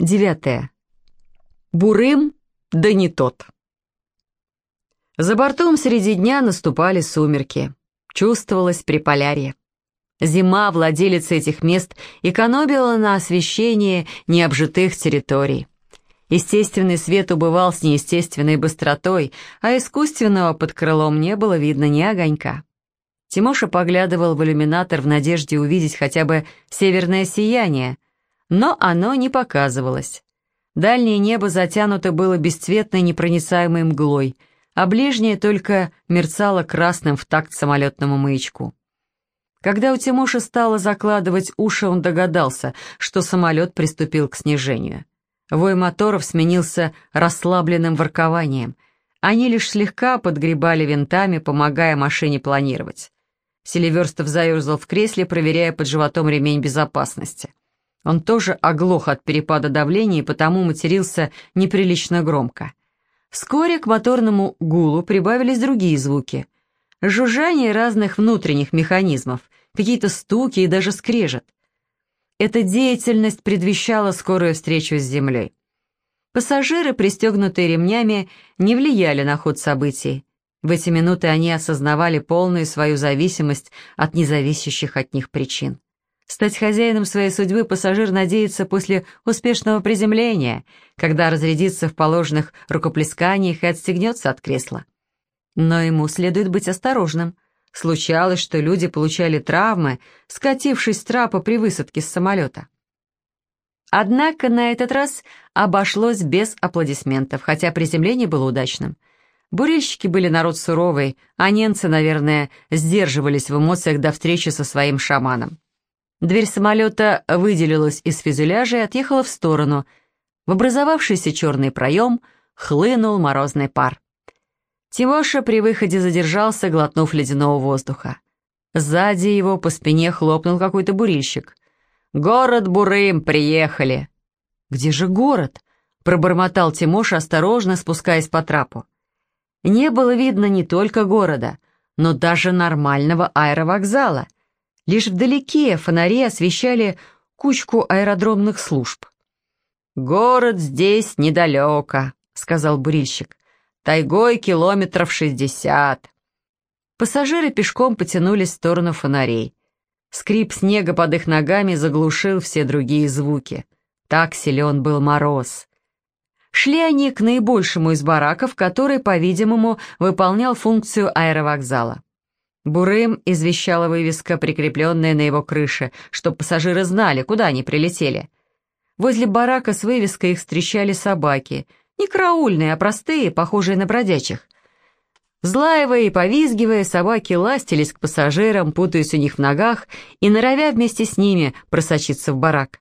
Девятое. Бурым, да не тот. За бортом среди дня наступали сумерки. Чувствовалось приполярье. Зима, владелица этих мест, экономила на освещении необжитых территорий. Естественный свет убывал с неестественной быстротой, а искусственного под крылом не было видно ни огонька. Тимоша поглядывал в иллюминатор в надежде увидеть хотя бы северное сияние, но оно не показывалось. Дальнее небо затянуто было бесцветной непроницаемой мглой, а ближнее только мерцало красным в такт самолетному маячку. Когда у Тимоши стало закладывать уши, он догадался, что самолет приступил к снижению. Вой моторов сменился расслабленным воркованием. Они лишь слегка подгребали винтами, помогая машине планировать. Селиверстов заерзал в кресле, проверяя под животом ремень безопасности. Он тоже оглох от перепада давления и потому матерился неприлично громко. Вскоре к моторному гулу прибавились другие звуки. Жужжание разных внутренних механизмов, какие-то стуки и даже скрежет. Эта деятельность предвещала скорую встречу с Землей. Пассажиры, пристегнутые ремнями, не влияли на ход событий. В эти минуты они осознавали полную свою зависимость от независящих от них причин. Стать хозяином своей судьбы пассажир надеется после успешного приземления, когда разрядится в положенных рукоплесканиях и отстегнется от кресла. Но ему следует быть осторожным. Случалось, что люди получали травмы, скатившись с трапа при высадке с самолета. Однако на этот раз обошлось без аплодисментов, хотя приземление было удачным – Бурильщики были народ суровый, а немцы, наверное, сдерживались в эмоциях до встречи со своим шаманом. Дверь самолета выделилась из фюзеляжа и отъехала в сторону. В образовавшийся черный проем хлынул морозный пар. Тимоша при выходе задержался, глотнув ледяного воздуха. Сзади его по спине хлопнул какой-то бурильщик. «Город Бурым, приехали!» «Где же город?» — пробормотал Тимоша, осторожно спускаясь по трапу не было видно не только города, но даже нормального аэровокзала. Лишь вдалеке фонари освещали кучку аэродромных служб. «Город здесь недалеко», — сказал бурильщик. «Тайгой километров шестьдесят». Пассажиры пешком потянулись в сторону фонарей. Скрип снега под их ногами заглушил все другие звуки. Так силен был мороз. Шли они к наибольшему из бараков, который, по-видимому, выполнял функцию аэровокзала. Бурым извещала вывеска, прикрепленная на его крыше, чтобы пассажиры знали, куда они прилетели. Возле барака с вывеской их встречали собаки. Не караульные, а простые, похожие на бродячих. Взлаивая и повизгивая, собаки ластились к пассажирам, путаясь у них в ногах и норовя вместе с ними просочиться в барак.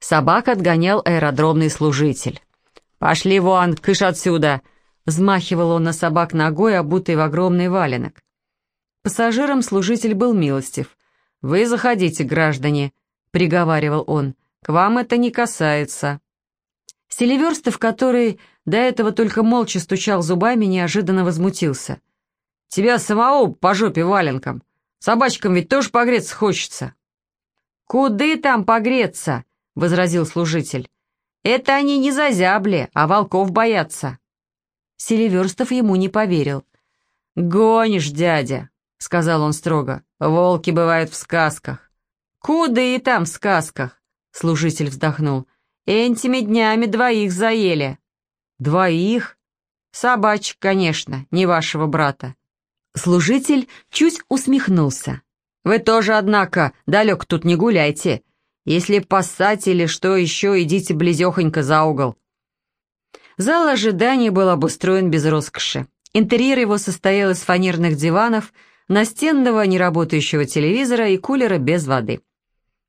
Собак отгонял аэродромный служитель. «Пошли вон, кыш отсюда!» Взмахивал он на собак ногой, обутый в огромный валенок. Пассажирам служитель был милостив. «Вы заходите, граждане», — приговаривал он. «К вам это не касается». Селиверстов, который до этого только молча стучал зубами, неожиданно возмутился. «Тебя самого по жопе валенком. Собачкам ведь тоже погреться хочется». «Куды там погреться?» — возразил служитель. Это они не зазябли, а волков боятся. Селиверстов ему не поверил. «Гонишь, дядя», — сказал он строго. «Волки бывают в сказках». «Куда и там в сказках?» — служитель вздохнул. «Этими днями двоих заели». «Двоих?» «Собачек, конечно, не вашего брата». Служитель чуть усмехнулся. «Вы тоже, однако, далек тут не гуляйте. Если поссать или что еще, идите близехонько за угол». Зал ожидания был обустроен без роскоши. Интерьер его состоял из фанерных диванов, настенного неработающего телевизора и кулера без воды.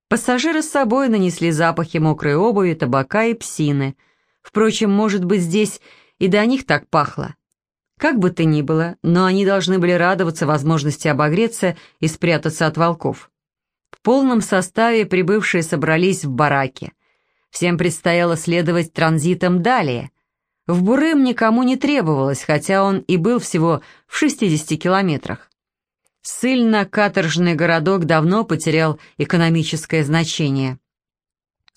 Пассажиры с собой нанесли запахи мокрой обуви, табака и псины. Впрочем, может быть, здесь и до них так пахло. Как бы то ни было, но они должны были радоваться возможности обогреться и спрятаться от волков. В полном составе прибывшие собрались в бараке. Всем предстояло следовать транзитом далее. В Бурым никому не требовалось, хотя он и был всего в 60 километрах. Ссыльно-каторжный городок давно потерял экономическое значение.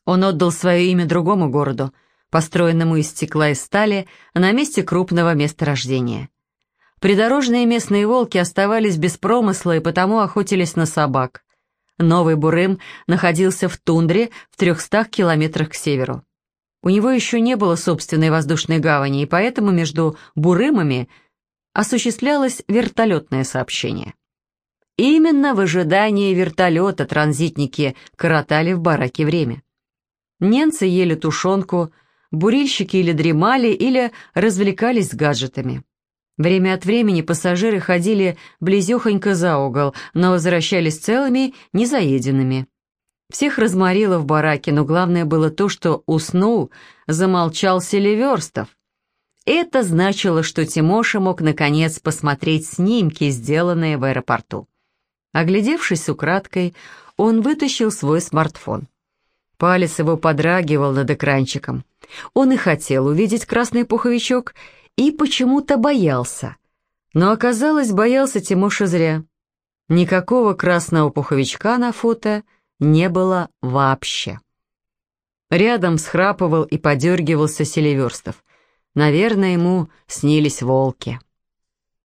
Он отдал свое имя другому городу, построенному из стекла и стали на месте крупного месторождения. Придорожные местные волки оставались без промысла и потому охотились на собак. Новый Бурым находился в тундре в 300 километрах к северу. У него еще не было собственной воздушной гавани, и поэтому между Бурымами осуществлялось вертолетное сообщение. Именно в ожидании вертолета транзитники коротали в бараке время. Ненцы ели тушенку, бурильщики или дремали, или развлекались с гаджетами. Время от времени пассажиры ходили близехонько за угол, но возвращались целыми, незаеденными. Всех разморило в бараке, но главное было то, что уснул, замолчал Селиверстов. Это значило, что Тимоша мог наконец посмотреть снимки, сделанные в аэропорту. Оглядевшись украдкой, он вытащил свой смартфон. Палец его подрагивал над экранчиком. Он и хотел увидеть красный пуховичок, и почему-то боялся. Но оказалось, боялся Тимоша зря. Никакого красного пуховичка на фото — не было вообще. Рядом схрапывал и подергивался Селиверстов. Наверное, ему снились волки.